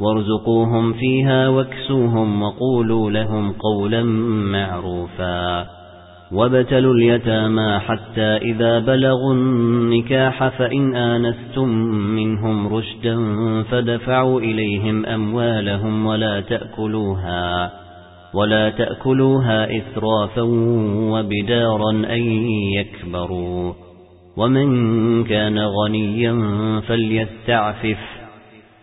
وارزقوهم فيها واكسوهم وقولوا لهم قولا معروفا. وابتلوا اليتامى حتى إذا بلغوا النكاح فإن آنستم منهم رشدا فدفعوا إليهم أموالهم ولا تأكلوها ولا تأكلوها إسرافا وبدارا أن يكبروا. ومن كان غنيا فليستعفف.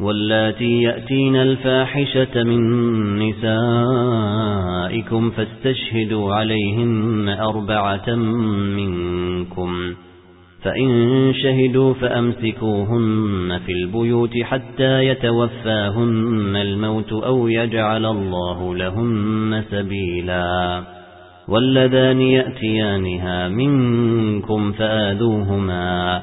واللاتي يأتين الفاحشة من نسائكم فاستشهدوا عليهن أربعة منكم فإن شهدوا فأمسكوهن في البيوت حتى يتوفاهن الموت أو يجعل الله لهن سبيلا والذان يأتيانها منكم فآذوهما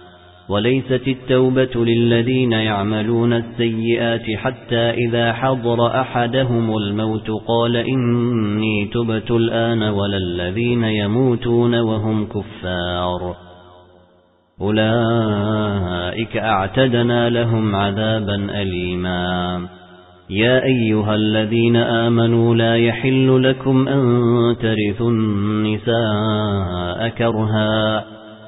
وليست التوبة للذين يعملون السيئات حتى إذا حضر أحدهم الموت قال إني تبت الآن ولا الذين يموتون وهم كفار. أولئك أعتدنا لهم عذابا أليما. يا أيها الذين آمنوا لا يحل لكم أن ترثوا النساء كرها.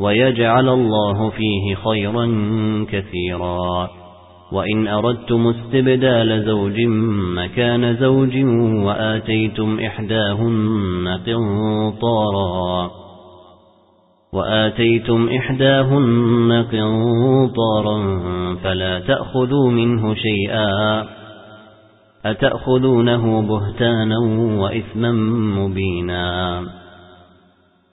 ويجعل الله فيه خيرا كثيرا. وإن أردتم استبدال زوج مكان زوج وآتيتم إحداهن قنطارا وآتيتم إحداهن قنطارا فلا تأخذوا منه شيئا أتأخذونه بهتانا وإثما مبينا.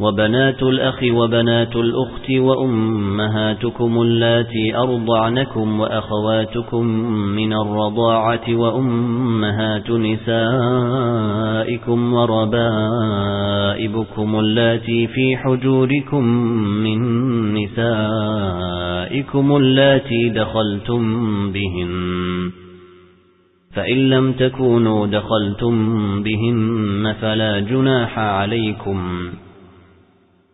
وبنات الأخ وبنات الأخت وأمهاتكم اللاتي أرضعنكم وأخواتكم من الرضاعة وأمهات نسائكم وربائبكم اللاتي في حجوركم من نسائكم اللاتي دخلتم بهن فإن لم تكونوا دخلتم بهن فلا جناح عليكم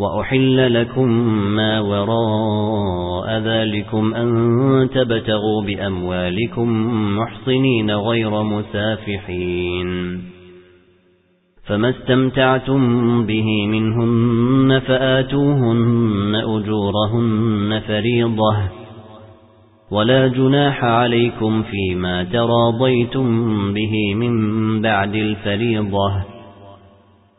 وأحل لكم ما وراء ذلكم أن تبتغوا بأموالكم محصنين غير مسافحين. فما استمتعتم به منهن فآتوهن أجورهن فريضة. ولا جناح عليكم فيما تراضيتم به من بعد الفريضة.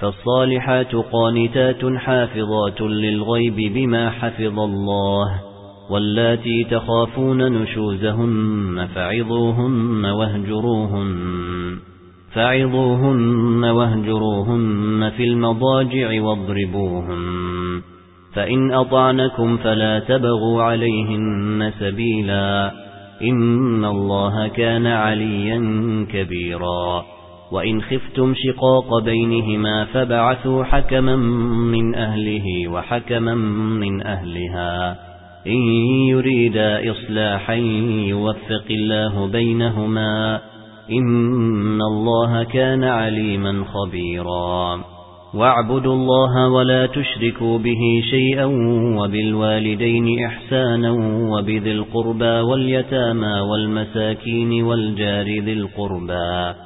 فالصالحات قانتات حافظات للغيب بما حفظ الله واللاتي تخافون نشوزهن فعظوهن واهجروهن فعظوهن واهجروهن في المضاجع واضربوهن فإن أطعنكم فلا تبغوا عليهن سبيلا إن الله كان عليا كبيرا. وإن خفتم شقاق بينهما فبعثوا حكما من أهله وحكما من أهلها. إن يريدا إصلاحا يوفق الله بينهما. إن الله كان عليما خبيرا. واعبدوا الله ولا تشركوا به شيئا وبالوالدين إحسانا وبذي القربى واليتامى والمساكين والجار ذي القربى.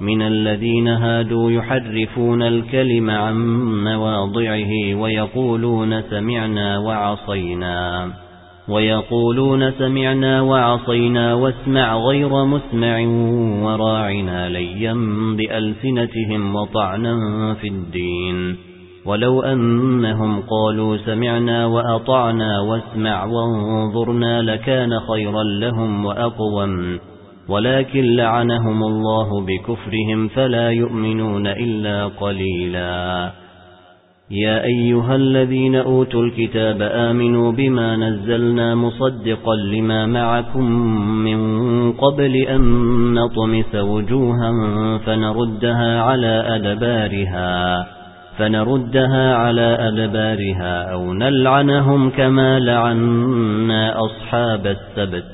من الذين هادوا يحرفون الكلم عن مواضعه ويقولون سمعنا وعصينا ويقولون سمعنا وعصينا واسمع غير مسمع وراعنا ليا بألسنتهم وطعنا في الدين. ولو أنهم قالوا سمعنا وأطعنا واسمع وانظرنا لكان خيرا لهم وأقوم. ولكن لعنهم الله بكفرهم فلا يؤمنون إلا قليلا. يا أيها الذين أوتوا الكتاب آمنوا بما نزلنا مصدقا لما معكم من قبل أن نطمس وجوها فنردها على أدبارها فنردها على أدبارها أو نلعنهم كما لعنا أصحاب السبت.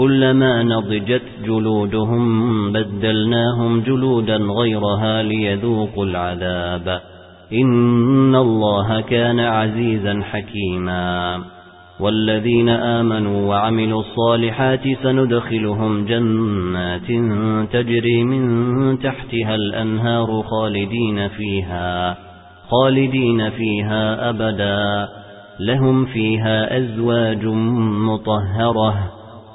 كلما نضجت جلودهم بدلناهم جلودا غيرها ليذوقوا العذاب. إن الله كان عزيزا حكيما. والذين آمنوا وعملوا الصالحات سندخلهم جنات تجري من تحتها الأنهار خالدين فيها خالدين فيها أبدا. لهم فيها أزواج مطهرة.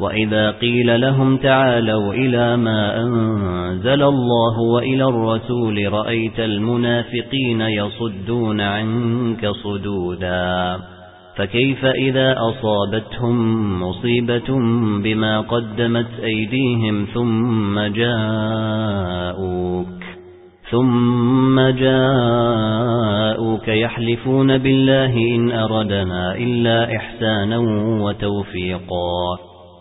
وإذا قيل لهم تعالوا إلى ما أنزل الله وإلى الرسول رأيت المنافقين يصدون عنك صدودا. فكيف إذا أصابتهم مصيبة بما قدمت أيديهم ثم جاءوك؟ ثم جاءوك يحلفون بالله إن أردنا إلا إحسانا وتوفيقا.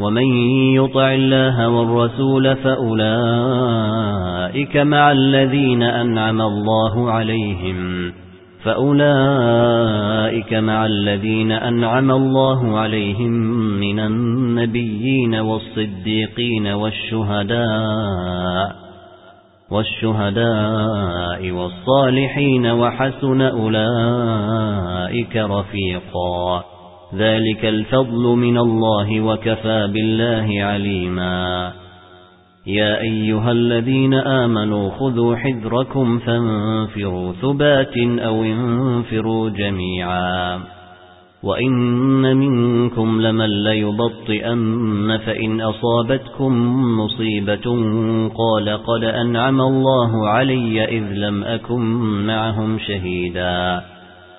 ومن يطع الله والرسول فأولئك مع الذين أنعم الله عليهم فأولئك مع الذين أنعم الله عليهم من النبيين والصديقين والشهداء والشهداء والصالحين وحسن أولئك رفيقا ذلك الفضل من الله وكفى بالله عليما. يا أيها الذين آمنوا خذوا حذركم فانفروا ثبات أو انفروا جميعا. وَإِنَّ مِنكُمْ لَمَن لَّيُبَطِّئَنَّ فَإِنْ أَصَابَتْكُم مُّصِيبَةٌ قَالَ قَدْ أَنْعَمَ اللَّهُ عَلَيَّ إِذْ لَمْ أَكُن مَّعَهُمْ شَهِيدًا.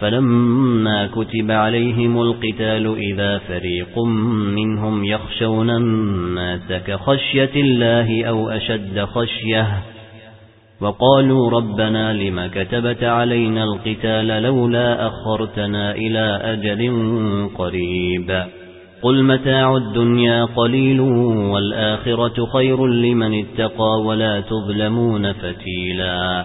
فلما كتب عليهم القتال إذا فريق منهم يخشون الناس كخشية الله أو أشد خشية وقالوا ربنا لما كتبت علينا القتال لولا أخرتنا إلى أجل قريب قل متاع الدنيا قليل والآخرة خير لمن اتقى ولا تظلمون فتيلا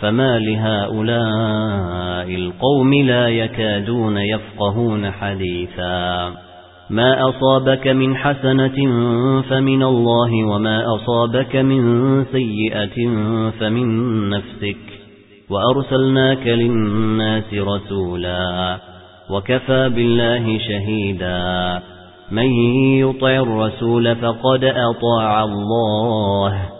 فَمَا لِهَؤُلَاءِ الْقَوْمِ لَا يَكَادُونَ يَفْقَهُونَ حَدِيثًا. مَا أَصَابَكَ مِنْ حَسَنَةٍ فَمِنَ اللَّهِ وَمَا أَصَابَكَ مِنْ سَيِّئَةٍ فَمِنْ نَفْسِكَ. وَأَرْسَلْنَاكَ لِلنَّاسِ رَسُولًا وكفى بالله شهيدا. من يطع الرسول فقد أطاع الله.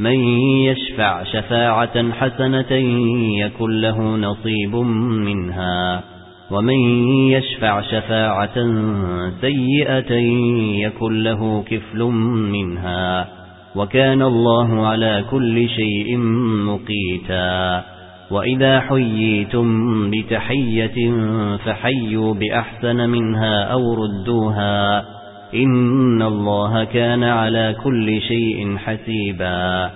من يشفع شفاعة حسنة يكن له نصيب منها ومن يشفع شفاعة سيئة يكن له كفل منها وكان الله على كل شيء مقيتا. وَإِذَا حُيِّيتُم بِتَحِيَّةٍ فَحَيُّوا بِأَحْسَنَ مِنْهَا أَوْ رُدُّوهَا إِنَّ اللَّهَ كَانَ عَلَى كُلِّ شَيْءٍ حَسِيبًا.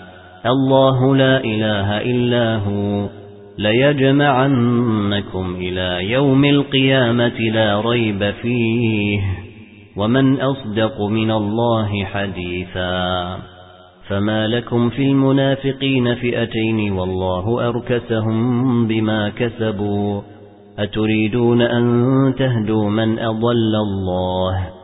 اللَّهُ لَا إِلَٰهَ إِلَّا هُوَ. لَيَجْمَعَنَّكُمْ إِلَى يَوْمِ الْقِيَامَةِ لَا رَيْبَ فِيهِ. وَمَنْ أَصْدَقُ مِنَ اللَّهِ حَدِيثًا. فما لكم في المنافقين فئتين والله أركسهم بما كسبوا. أتريدون أن تهدوا من أضل الله؟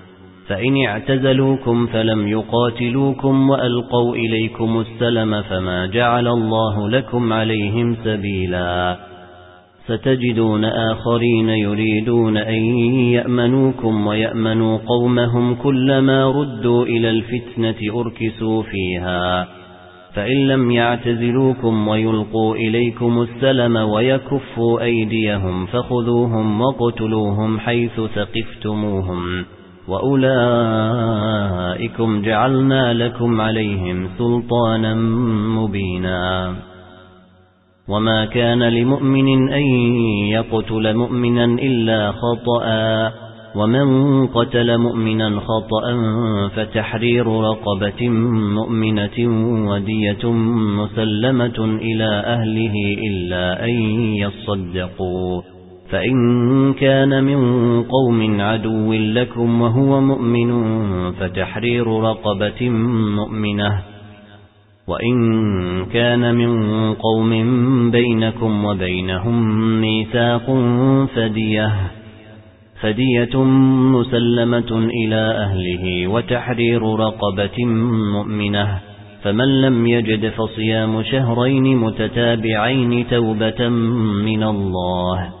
فإن اعتزلوكم فلم يقاتلوكم وألقوا إليكم السلم فما جعل الله لكم عليهم سبيلا. ستجدون آخرين يريدون أن يأمنوكم ويأمنوا قومهم كلما ردوا إلى الفتنة أركسوا فيها. فإن لم يعتزلوكم ويلقوا إليكم السلم ويكفوا أيديهم فخذوهم وقتلوهم حيث ثقفتموهم. وأولئكم جعلنا لكم عليهم سلطانا مبينا وما كان لمؤمن أن يقتل مؤمنا إلا خطأ ومن قتل مؤمنا خطأ فتحرير رقبة مؤمنة ودية مسلمة إلى أهله إلا أن يصدقوا فإن كان من قوم عدو لكم وهو مؤمن فتحرير رقبة مؤمنة. وإن كان من قوم بينكم وبينهم ميثاق فدية فدية مسلمة إلى أهله وتحرير رقبة مؤمنة. فمن لم يجد فصيام شهرين متتابعين توبة من الله.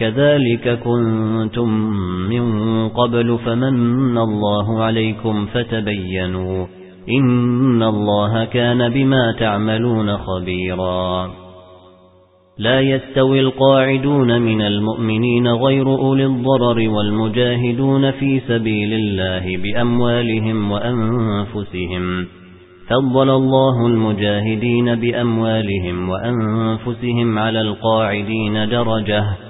كذلك كنتم من قبل فمن الله عليكم فتبينوا إن الله كان بما تعملون خبيرا. لا يستوي القاعدون من المؤمنين غير أولي الضرر والمجاهدون في سبيل الله بأموالهم وأنفسهم. فضل الله المجاهدين بأموالهم وأنفسهم على القاعدين درجة.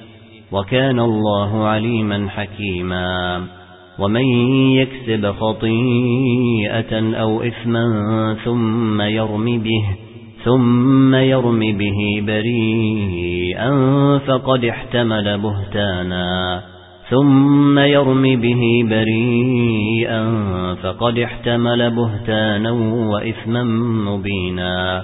وكان الله عليما حكيما. ومن يكسب خطيئة أو إثما ثم يرمي به ثم يرمي به بريئا فقد احتمل بهتانا. ثم يرمي به بريئا فقد احتمل بهتانا وإثما مبينا.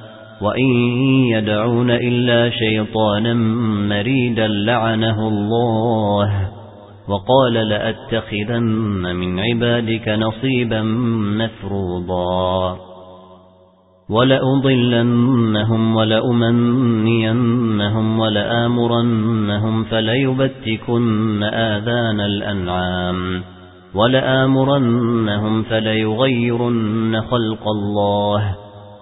وإن يدعون إلا شيطانا مريدا لعنه الله وقال لأتخذن من عبادك نصيبا مفروضا ولأضلنهم ولأمنينهم ولآمرنهم فليبتكن آذان الأنعام ولآمرنهم فليغيرن خلق الله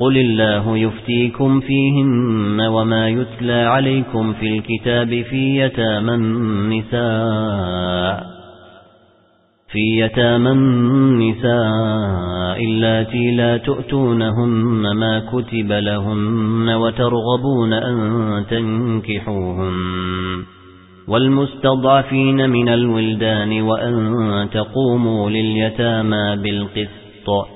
قل الله يفتيكم فيهن وما يتلى عليكم في الكتاب في يتامى النساء في يتامى النساء اللاتي لا تؤتونهن ما كتب لهن وترغبون أن تنكحوهن والمستضعفين من الولدان وأن تقوموا لليتامى بالقسط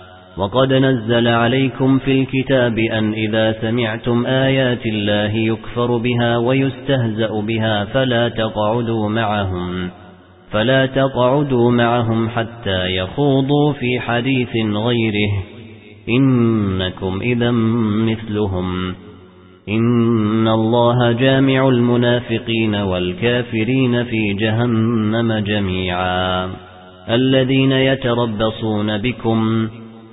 وقد نزل عليكم في الكتاب أن إذا سمعتم آيات الله يكفر بها ويستهزأ بها فلا تقعدوا معهم فلا تقعدوا معهم حتى يخوضوا في حديث غيره. إنكم إذا مثلهم. إن الله جامع المنافقين والكافرين في جهنم جميعا. الذين يتربصون بكم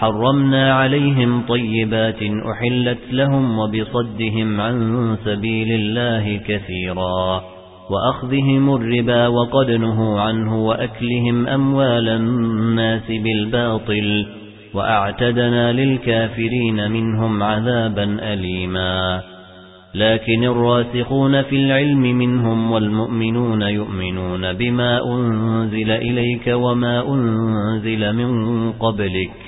حَرَّمْنَا عَلَيْهِمْ طَيِّبَاتٍ أُحِلَّتْ لَهُمْ وَبِصَدِّهِمْ عَن سَبِيلِ اللَّهِ كَثِيرًا وَأَخْذِهِمُ الرِّبَا وَقَدْ نُهُوا عَنْهُ وَأَكْلِهِمْ أَمْوَالَ النَّاسِ بِالْبَاطِلِ وأعتدنا للكافرين منهم عذابا أليما لكن الراسخون في العلم منهم والمؤمنون يؤمنون بما أنزل إليك وما أنزل من قبلك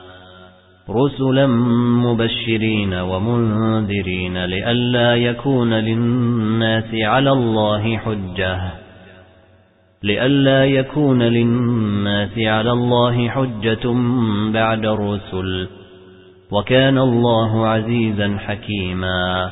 رسلا مبشرين ومنذرين لئلا يكون للناس على الله حجة. لئلا يكون للناس على الله حجة بعد الرسل. وكان الله عزيزا حكيما.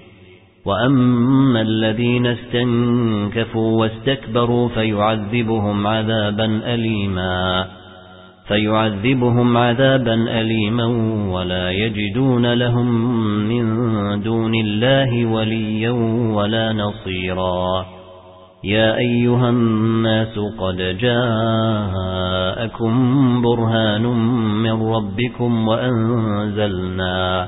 وَأَمَّا الَّذِينَ اسْتَنكَفُوا وَاسْتَكْبَرُوا فَيُعَذِّبُهُمْ عَذَابًا أَلِيمًا فَيُعَذِّبُهُمْ عَذَابًا أَلِيمًا وَلَا يَجِدُونَ لَهُم مِّن دُونِ اللَّهِ وَلِيًّا وَلَا نَصِيرًا يَا أَيُّهَا النَّاسُ قَدْ جَاءَكُم بُرْهَانٌ مِّن رَّبِّكُمْ وَأَنزَلْنَا